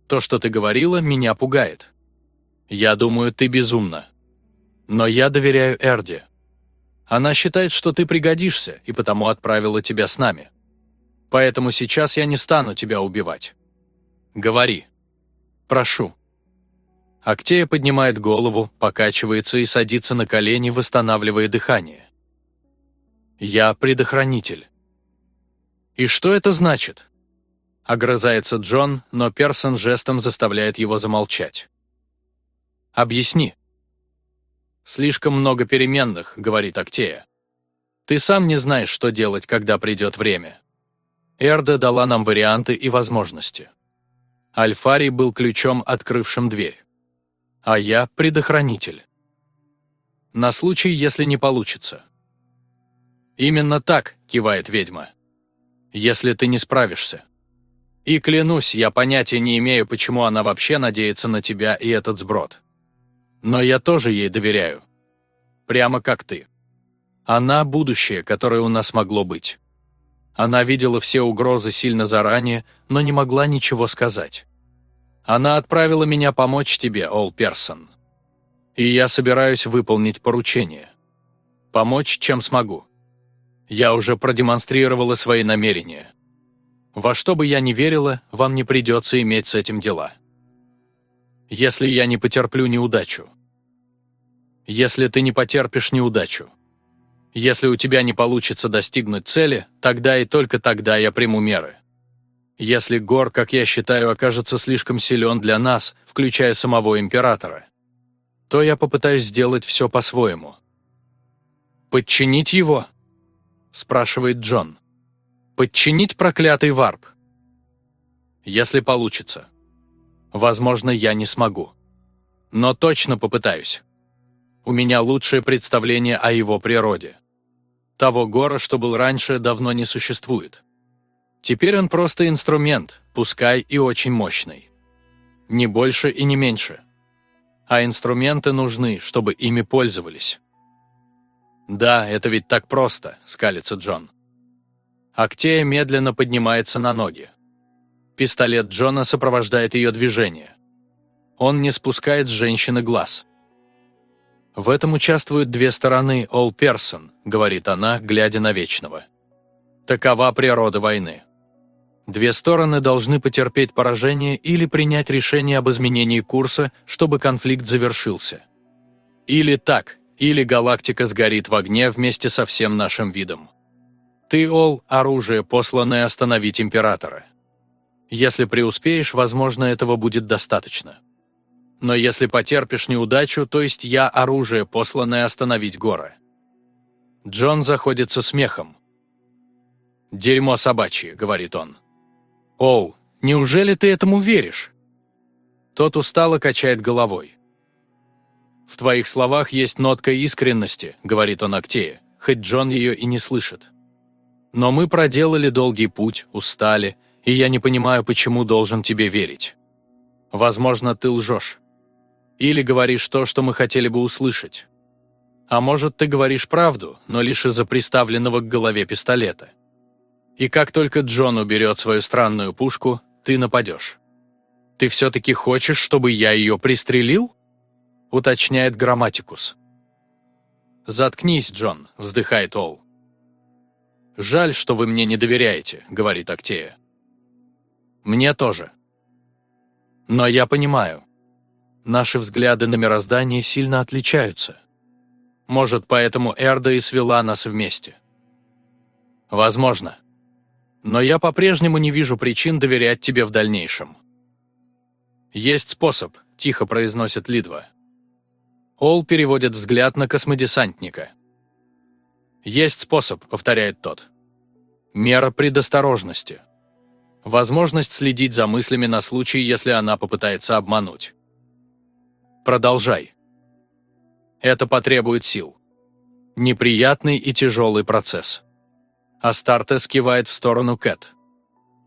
То, что ты говорила, меня пугает. Я думаю, ты безумна. Но я доверяю Эрди. Она считает, что ты пригодишься, и потому отправила тебя с нами. Поэтому сейчас я не стану тебя убивать. Говори. Прошу». Актея поднимает голову, покачивается и садится на колени, восстанавливая дыхание. «Я предохранитель». «И что это значит?» Огрызается Джон, но Персон жестом заставляет его замолчать. «Объясни». «Слишком много переменных», — говорит Актея. «Ты сам не знаешь, что делать, когда придет время. Эрда дала нам варианты и возможности. Альфарий был ключом, открывшим дверь а я предохранитель. На случай, если не получится. Именно так, кивает ведьма. Если ты не справишься. И клянусь, я понятия не имею, почему она вообще надеется на тебя и этот сброд. Но я тоже ей доверяю. Прямо как ты. Она – будущее, которое у нас могло быть. Она видела все угрозы сильно заранее, но не могла ничего сказать. Она отправила меня помочь тебе, Ол Персон. И я собираюсь выполнить поручение. Помочь, чем смогу. Я уже продемонстрировала свои намерения. Во что бы я ни верила, вам не придется иметь с этим дела. Если я не потерплю неудачу. Если ты не потерпишь неудачу. Если у тебя не получится достигнуть цели, тогда и только тогда я приму меры. Если Гор, как я считаю, окажется слишком силен для нас, включая самого императора, то я попытаюсь сделать все по-своему. «Подчинить его?» – спрашивает Джон. «Подчинить проклятый варп?» «Если получится. Возможно, я не смогу. Но точно попытаюсь. У меня лучшее представление о его природе. Того гора, что был раньше, давно не существует. Теперь он просто инструмент, пускай и очень мощный. Не больше и не меньше. А инструменты нужны, чтобы ими пользовались. «Да, это ведь так просто», — скалится Джон. Актея медленно поднимается на ноги. Пистолет Джона сопровождает ее движение. Он не спускает с женщины глаз. «В этом участвуют две стороны, Ол Персон», — говорит она, глядя на Вечного. «Такова природа войны». Две стороны должны потерпеть поражение или принять решение об изменении курса, чтобы конфликт завершился. Или так, или галактика сгорит в огне вместе со всем нашим видом. Ты, Ол, оружие, посланное остановить Императора. Если преуспеешь, возможно, этого будет достаточно. Но если потерпишь неудачу, то есть я оружие, посланное остановить Гора. Джон заходится смехом. «Дерьмо собачье», — говорит он. «Оу, неужели ты этому веришь?» Тот устало качает головой. «В твоих словах есть нотка искренности», — говорит он Актея, хоть Джон ее и не слышит. «Но мы проделали долгий путь, устали, и я не понимаю, почему должен тебе верить. Возможно, ты лжешь. Или говоришь то, что мы хотели бы услышать. А может, ты говоришь правду, но лишь из-за приставленного к голове пистолета. И как только Джон уберет свою странную пушку, ты нападешь. «Ты все-таки хочешь, чтобы я ее пристрелил?» — уточняет Грамматикус. «Заткнись, Джон», — вздыхает Ол. «Жаль, что вы мне не доверяете», — говорит Актея. «Мне тоже. Но я понимаю. Наши взгляды на мироздание сильно отличаются. Может, поэтому Эрда и свела нас вместе. Возможно но я по-прежнему не вижу причин доверять тебе в дальнейшем». «Есть способ», — тихо произносит Лидва. Ол переводит взгляд на космодесантника. «Есть способ», — повторяет тот. «Мера предосторожности. Возможность следить за мыслями на случай, если она попытается обмануть. Продолжай. Это потребует сил. Неприятный и тяжелый процесс. Астартес кивает в сторону Кэт.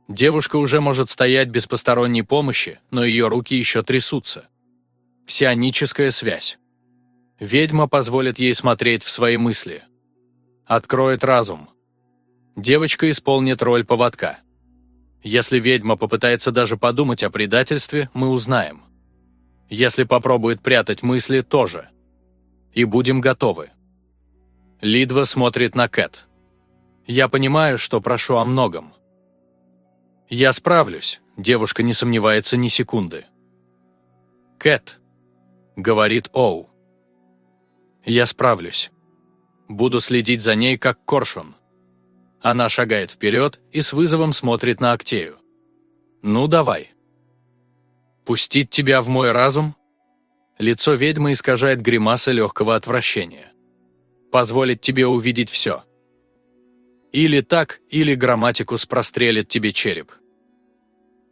Девушка уже может стоять без посторонней помощи, но ее руки еще трясутся. Псионическая связь. Ведьма позволит ей смотреть в свои мысли. Откроет разум. Девочка исполнит роль поводка. Если ведьма попытается даже подумать о предательстве, мы узнаем. Если попробует прятать мысли, тоже. И будем готовы. Лидва смотрит на Кэт. Я понимаю, что прошу о многом. Я справлюсь, девушка не сомневается ни секунды. Кэт, говорит Оу. Я справлюсь. Буду следить за ней, как коршун. Она шагает вперед и с вызовом смотрит на Актею. «Ну, давай». «Пустить тебя в мой разум?» Лицо ведьмы искажает гримаса легкого отвращения. «Позволить тебе увидеть все». Или так, или грамматикус прострелит тебе череп.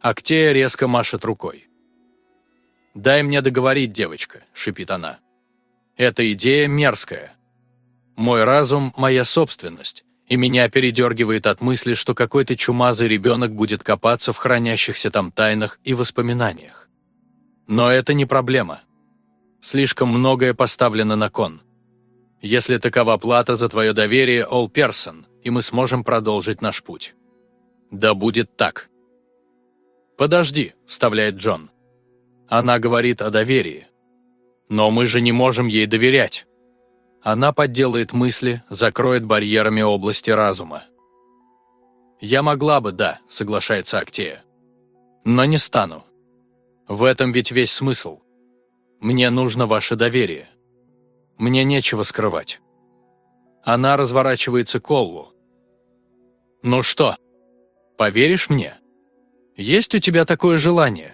Актея резко машет рукой. «Дай мне договорить, девочка», — шипит она. «Эта идея мерзкая. Мой разум — моя собственность, и меня передергивает от мысли, что какой-то чумазый ребенок будет копаться в хранящихся там тайнах и воспоминаниях. Но это не проблема. Слишком многое поставлено на кон. Если такова плата за твое доверие, Ол Персон, и мы сможем продолжить наш путь. Да будет так. «Подожди», — вставляет Джон. Она говорит о доверии. Но мы же не можем ей доверять. Она подделает мысли, закроет барьерами области разума. «Я могла бы, да», — соглашается Актея. «Но не стану. В этом ведь весь смысл. Мне нужно ваше доверие. Мне нечего скрывать». Она разворачивается к Олву. «Ну что, поверишь мне? Есть у тебя такое желание?»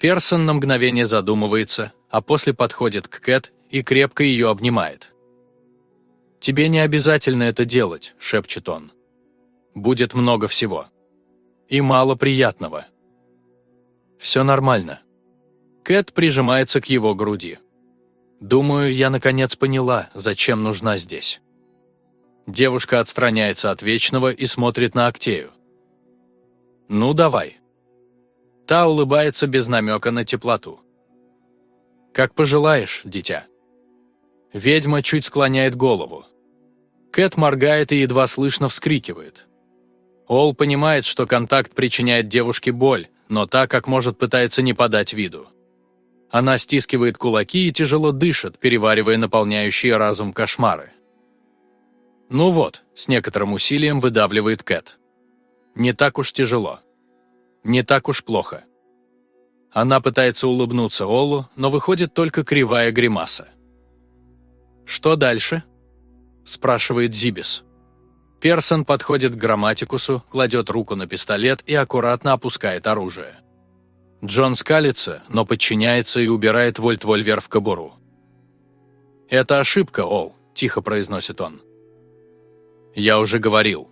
Персон на мгновение задумывается, а после подходит к Кэт и крепко ее обнимает. «Тебе не обязательно это делать», — шепчет он. «Будет много всего. И мало приятного». «Все нормально». Кэт прижимается к его груди. «Думаю, я наконец поняла, зачем нужна здесь». Девушка отстраняется от Вечного и смотрит на Актею. «Ну, давай». Та улыбается без намека на теплоту. «Как пожелаешь, дитя». Ведьма чуть склоняет голову. Кэт моргает и едва слышно вскрикивает. Ол понимает, что контакт причиняет девушке боль, но та, как может, пытается не подать виду. Она стискивает кулаки и тяжело дышит, переваривая наполняющие разум кошмары. «Ну вот», — с некоторым усилием выдавливает Кэт. «Не так уж тяжело. Не так уж плохо». Она пытается улыбнуться Олу, но выходит только кривая гримаса. «Что дальше?» – спрашивает Зибис. Персон подходит к грамматикусу, кладет руку на пистолет и аккуратно опускает оружие. Джон скалится, но подчиняется и убирает вольт-вольвер в кобуру. «Это ошибка, Ол», – тихо произносит он. «Я уже говорил.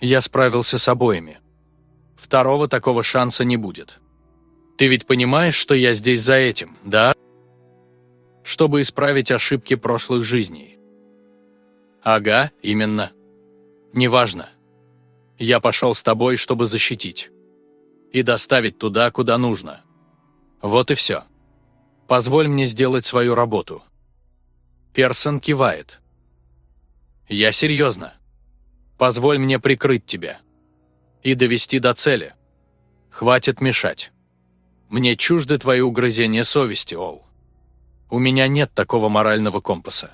Я справился с обоими. Второго такого шанса не будет. Ты ведь понимаешь, что я здесь за этим, да?» Чтобы исправить ошибки прошлых жизней. Ага, именно. Неважно. Я пошел с тобой, чтобы защитить. И доставить туда, куда нужно. Вот и все. Позволь мне сделать свою работу. Персон кивает. Я серьезно. Позволь мне прикрыть тебя. И довести до цели. Хватит мешать. Мне чужды твои угрызения совести, Ол. У меня нет такого морального компаса.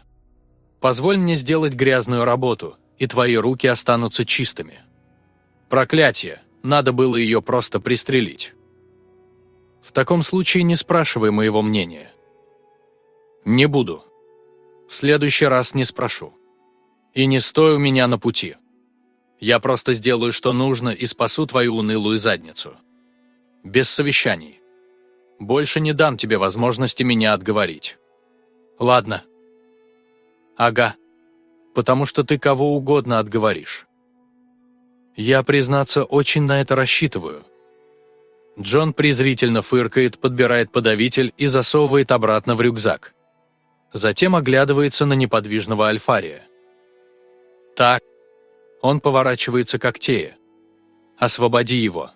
Позволь мне сделать грязную работу, и твои руки останутся чистыми. Проклятие, надо было ее просто пристрелить. В таком случае не спрашивай моего мнения. Не буду. В следующий раз не спрошу. И не стой у меня на пути. Я просто сделаю, что нужно, и спасу твою унылую задницу. Без совещаний. Больше не дам тебе возможности меня отговорить. Ладно. Ага. Потому что ты кого угодно отговоришь. Я, признаться, очень на это рассчитываю. Джон презрительно фыркает, подбирает подавитель и засовывает обратно в рюкзак. Затем оглядывается на неподвижного альфария. Так. Он поворачивается к Актее. Освободи его.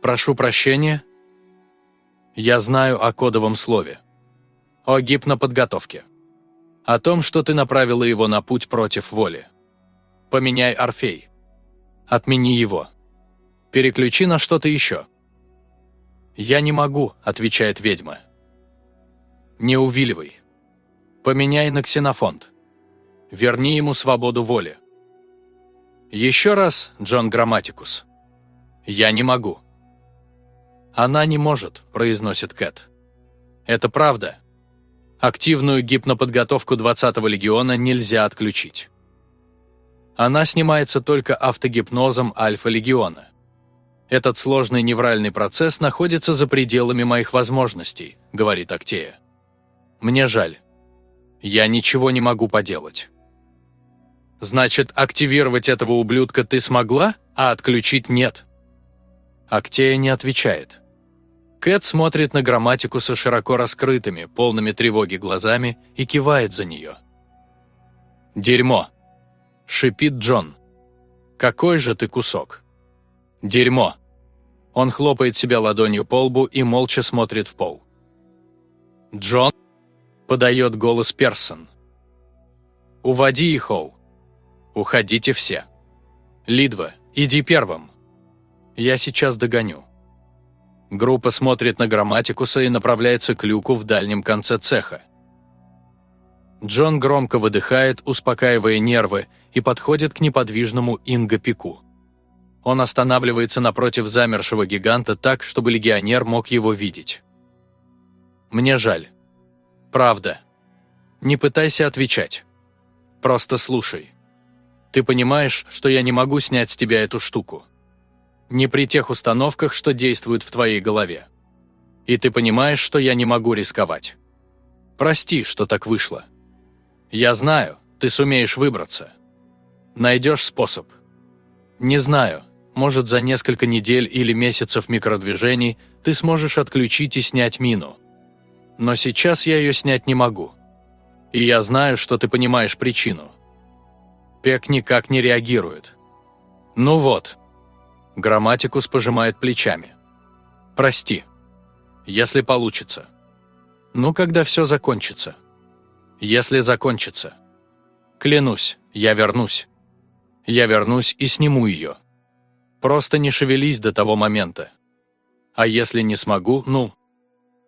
Прошу прощения, я знаю о кодовом слове. О гипноподготовке. О том, что ты направила его на путь против воли. Поменяй Орфей. Отмени его. Переключи на что-то еще. «Я не могу», — отвечает ведьма. «Не увиливай. Поменяй на ксенофонд. Верни ему свободу воли». «Еще раз, Джон Грамматикус. Я не могу». «Она не может», — произносит Кэт. «Это правда. Активную гипноподготовку 20-го легиона нельзя отключить. Она снимается только автогипнозом Альфа-легиона. Этот сложный невральный процесс находится за пределами моих возможностей, говорит Актея. Мне жаль. Я ничего не могу поделать. Значит, активировать этого ублюдка ты смогла, а отключить нет? Актея не отвечает. Кэт смотрит на грамматику со широко раскрытыми, полными тревоги глазами и кивает за нее. «Дерьмо!» – шипит Джон. «Какой же ты кусок!» Дерьмо. Он хлопает себя ладонью по лбу и молча смотрит в пол. «Джон?» – подает голос Персон. «Уводи их, Холл. Уходите все. Лидва, иди первым. Я сейчас догоню». Группа смотрит на грамматикуса и направляется к люку в дальнем конце цеха. Джон громко выдыхает, успокаивая нервы, и подходит к неподвижному Инго-пику. Он останавливается напротив замершего гиганта так, чтобы легионер мог его видеть. «Мне жаль. Правда. Не пытайся отвечать. Просто слушай. Ты понимаешь, что я не могу снять с тебя эту штуку. Не при тех установках, что действуют в твоей голове. И ты понимаешь, что я не могу рисковать. Прости, что так вышло. Я знаю, ты сумеешь выбраться. Найдешь способ. Не знаю, может за несколько недель или месяцев микродвижений ты сможешь отключить и снять мину. Но сейчас я ее снять не могу. И я знаю, что ты понимаешь причину. Пек никак не реагирует. Ну вот. Грамматикус пожимает плечами. Прости. Если получится. Ну, когда все закончится. Если закончится. Клянусь, я вернусь. Я вернусь и сниму ее. Просто не шевелись до того момента. А если не смогу, ну...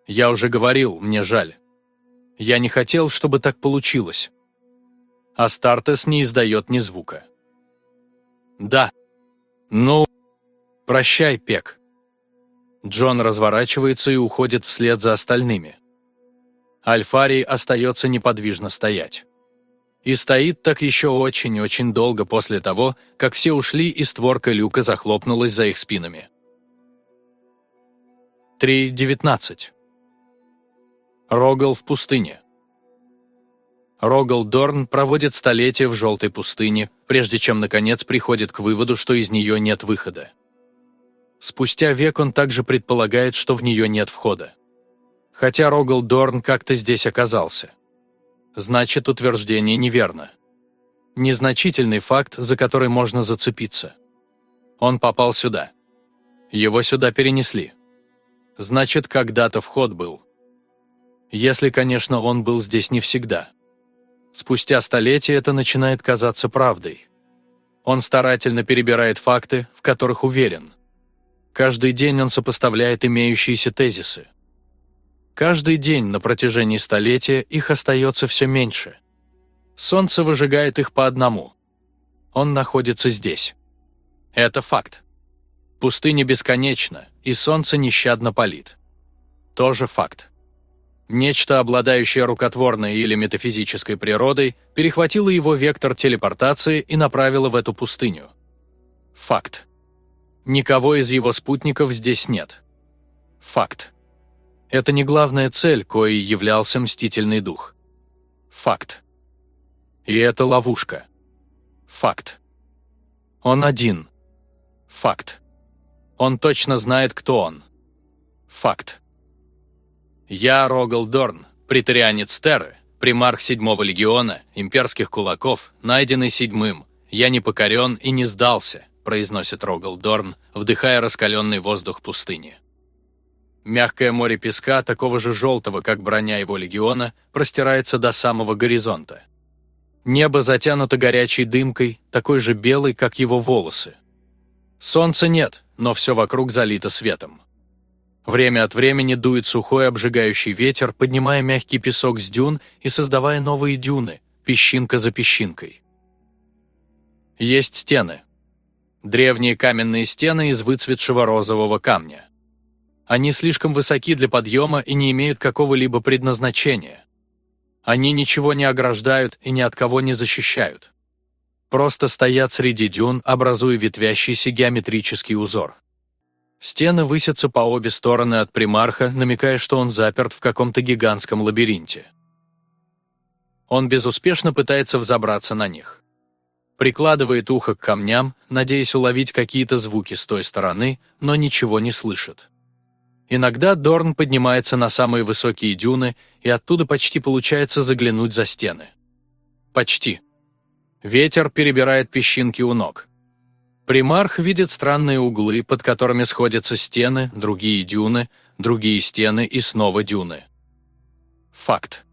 Я уже говорил, мне жаль. Я не хотел, чтобы так получилось. Астартес не издает ни звука. Да. Ну... Прощай, Пек. Джон разворачивается и уходит вслед за остальными. Альфарий остается неподвижно стоять. И стоит так еще очень-очень долго после того, как все ушли и створка люка захлопнулась за их спинами. 3.19. Рогал в пустыне. Рогал Дорн проводит столетия в желтой пустыне, прежде чем наконец приходит к выводу, что из нее нет выхода. Спустя век он также предполагает, что в нее нет входа. Хотя Рогал Дорн как-то здесь оказался значит утверждение неверно. Незначительный факт, за который можно зацепиться. Он попал сюда. Его сюда перенесли. Значит, когда-то вход был. Если, конечно, он был здесь не всегда. Спустя столетия это начинает казаться правдой. Он старательно перебирает факты, в которых уверен. Каждый день он сопоставляет имеющиеся тезисы. Каждый день на протяжении столетия их остается все меньше. Солнце выжигает их по одному. Он находится здесь. Это факт. Пустыня бесконечна, и солнце нещадно палит. Тоже факт. Нечто, обладающее рукотворной или метафизической природой, перехватило его вектор телепортации и направило в эту пустыню. Факт. Никого из его спутников здесь нет. Факт. Это не главная цель, коей являлся мстительный дух. Факт. И это ловушка. Факт. Он один. Факт. Он точно знает, кто он. Факт. Я Рогал Дорн, притарианец Терры, примарх седьмого легиона, имперских кулаков, найденный седьмым. Я не покорен и не сдался, произносит Рогал Дорн, вдыхая раскаленный воздух пустыни. Мягкое море песка, такого же желтого, как броня его легиона, простирается до самого горизонта. Небо затянуто горячей дымкой, такой же белой, как его волосы. Солнца нет, но все вокруг залито светом. Время от времени дует сухой обжигающий ветер, поднимая мягкий песок с дюн и создавая новые дюны, песчинка за песчинкой. Есть стены. Древние каменные стены из выцветшего розового камня. Они слишком высоки для подъема и не имеют какого-либо предназначения. Они ничего не ограждают и ни от кого не защищают. Просто стоят среди дюн, образуя ветвящийся геометрический узор. Стены высятся по обе стороны от примарха, намекая, что он заперт в каком-то гигантском лабиринте. Он безуспешно пытается взобраться на них. Прикладывает ухо к камням, надеясь уловить какие-то звуки с той стороны, но ничего не слышит. Иногда Дорн поднимается на самые высокие дюны, и оттуда почти получается заглянуть за стены. Почти. Ветер перебирает песчинки у ног. Примарх видит странные углы, под которыми сходятся стены, другие дюны, другие стены и снова дюны. Факт.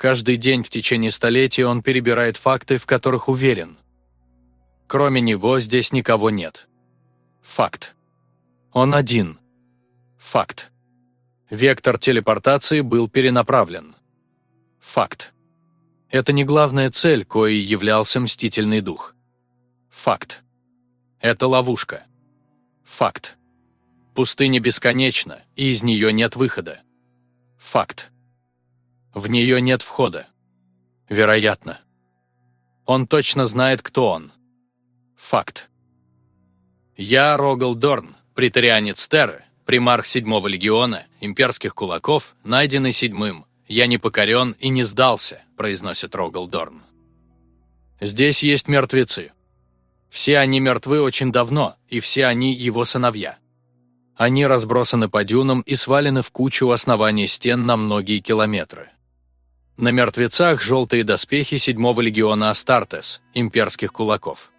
Каждый день в течение столетия он перебирает факты, в которых уверен. Кроме него здесь никого нет. Факт. Он один. Факт. Вектор телепортации был перенаправлен. Факт. Это не главная цель, коей являлся мстительный дух. Факт. Это ловушка. Факт. Пустыня бесконечна, и из нее нет выхода. Факт. В нее нет входа. Вероятно. Он точно знает, кто он. Факт. Я Рогал Дорн, претарианец Терры, примарх седьмого легиона, имперских кулаков, найденный седьмым. Я не покорен и не сдался, произносит Рогалдорн. Здесь есть мертвецы. Все они мертвы очень давно, и все они его сыновья. Они разбросаны по дюнам и свалены в кучу у основания стен на многие километры. На мертвецах желтые доспехи седьмого легиона Астартес, имперских кулаков.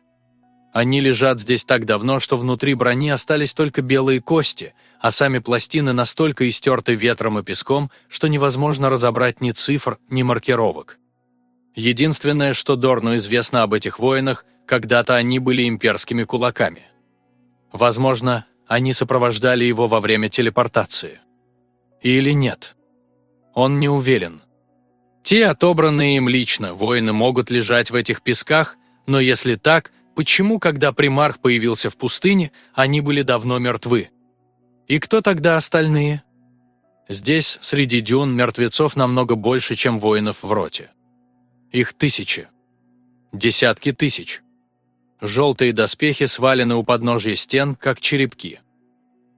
Они лежат здесь так давно, что внутри брони остались только белые кости, а сами пластины настолько истерты ветром и песком, что невозможно разобрать ни цифр, ни маркировок. Единственное, что Дорну известно об этих воинах, когда-то они были имперскими кулаками. Возможно, они сопровождали его во время телепортации. Или нет. Он не уверен. Те, отобранные им лично, воины могут лежать в этих песках, но если так, почему, когда примарх появился в пустыне, они были давно мертвы? И кто тогда остальные? Здесь, среди дюн, мертвецов намного больше, чем воинов в роте. Их тысячи. Десятки тысяч. Желтые доспехи свалены у подножья стен, как черепки.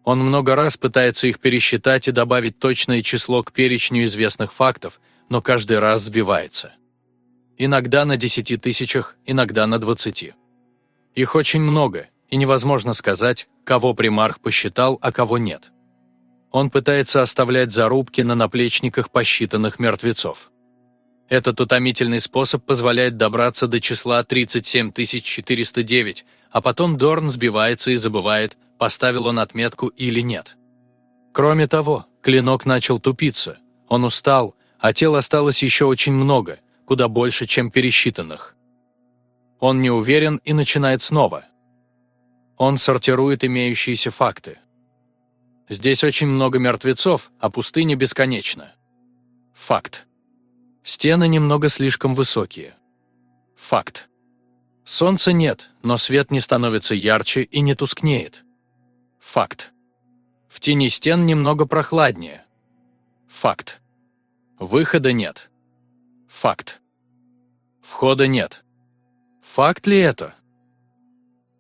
Он много раз пытается их пересчитать и добавить точное число к перечню известных фактов, но каждый раз сбивается. Иногда на десяти тысячах, иногда на двадцати. Их очень много, и невозможно сказать, кого примарх посчитал, а кого нет. Он пытается оставлять зарубки на наплечниках посчитанных мертвецов. Этот утомительный способ позволяет добраться до числа 37409, а потом Дорн сбивается и забывает, поставил он отметку или нет. Кроме того, клинок начал тупиться, он устал, а тел осталось еще очень много, куда больше, чем пересчитанных. Он не уверен и начинает снова – он сортирует имеющиеся факты. Здесь очень много мертвецов, а пустыня бесконечна. Факт. Стены немного слишком высокие. Факт. Солнца нет, но свет не становится ярче и не тускнеет. Факт. В тени стен немного прохладнее. Факт. Выхода нет. Факт. Входа нет. Факт ли это?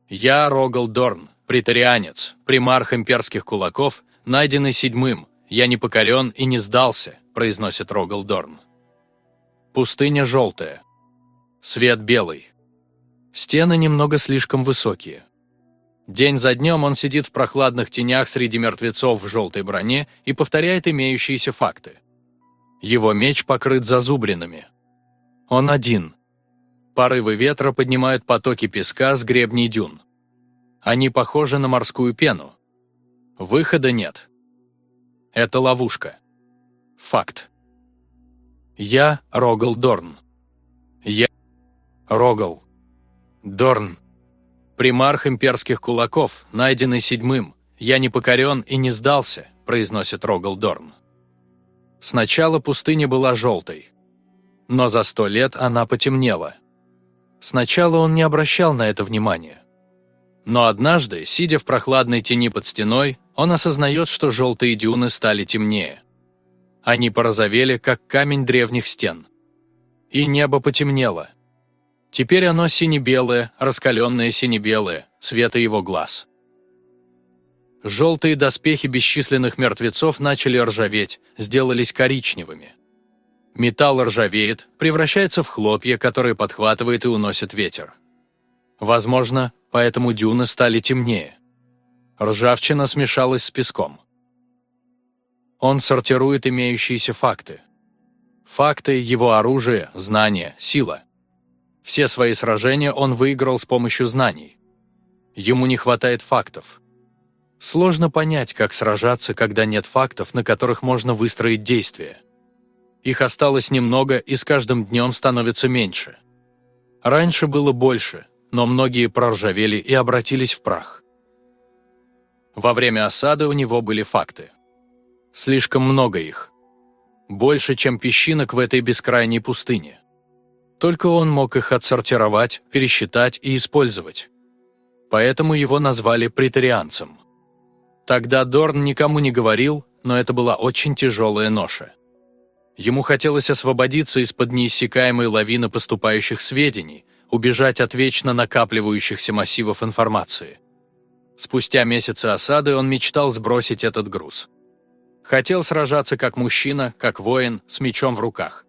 Я Рогал Дорн, притарианец, примарх имперских кулаков, найденный седьмым. Я не покорен и не сдался, произносит Рогал Дорн. Пустыня желтая. Свет белый. Стены немного слишком высокие. День за днем он сидит в прохладных тенях среди мертвецов в желтой броне и повторяет имеющиеся факты. Его меч покрыт зазубринами. Он один. Порывы ветра поднимают потоки песка с гребней дюн. Они похожи на морскую пену. Выхода нет. Это ловушка. Факт. Я Рогал Дорн. Я Рогал Дорн. Примарх имперских кулаков, найденный седьмым. Я не покорен и не сдался, произносит Рогал Дорн. Сначала пустыня была желтой. Но за сто лет она потемнела. Сначала он не обращал на это внимания. Но однажды, сидя в прохладной тени под стеной, он осознает, что желтые дюны стали темнее. Они порозовели, как камень древних стен. И небо потемнело. Теперь оно сине-белое, раскаленное сине-белое, цвета его глаз. Желтые доспехи бесчисленных мертвецов начали ржаветь, сделались коричневыми. Металл ржавеет, превращается в хлопья, которые подхватывает и уносит ветер. Возможно, поэтому дюны стали темнее. Ржавчина смешалась с песком. Он сортирует имеющиеся факты. Факты – его оружие, знания, сила. Все свои сражения он выиграл с помощью знаний. Ему не хватает фактов. Сложно понять, как сражаться, когда нет фактов, на которых можно выстроить действия. Их осталось немного, и с каждым днем становится меньше. Раньше было больше, но многие проржавели и обратились в прах. Во время осады у него были факты. Слишком много их. Больше, чем песчинок в этой бескрайней пустыне. Только он мог их отсортировать, пересчитать и использовать. Поэтому его назвали претарианцем. Тогда Дорн никому не говорил, но это была очень тяжелая ноша. Ему хотелось освободиться из-под неиссякаемой лавины поступающих сведений, убежать от вечно накапливающихся массивов информации. Спустя месяцы осады он мечтал сбросить этот груз. Хотел сражаться как мужчина, как воин, с мечом в руках.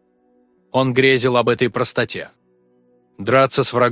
Он грезил об этой простоте. Драться с врагом